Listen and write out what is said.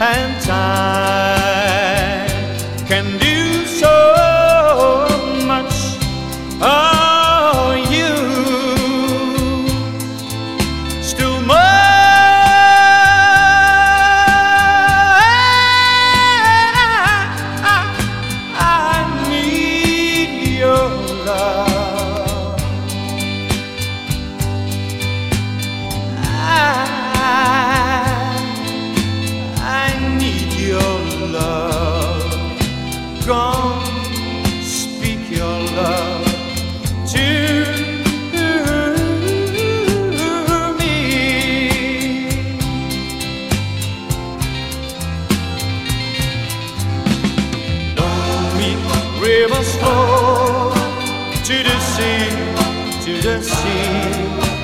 and we must go to the sea, to the sea.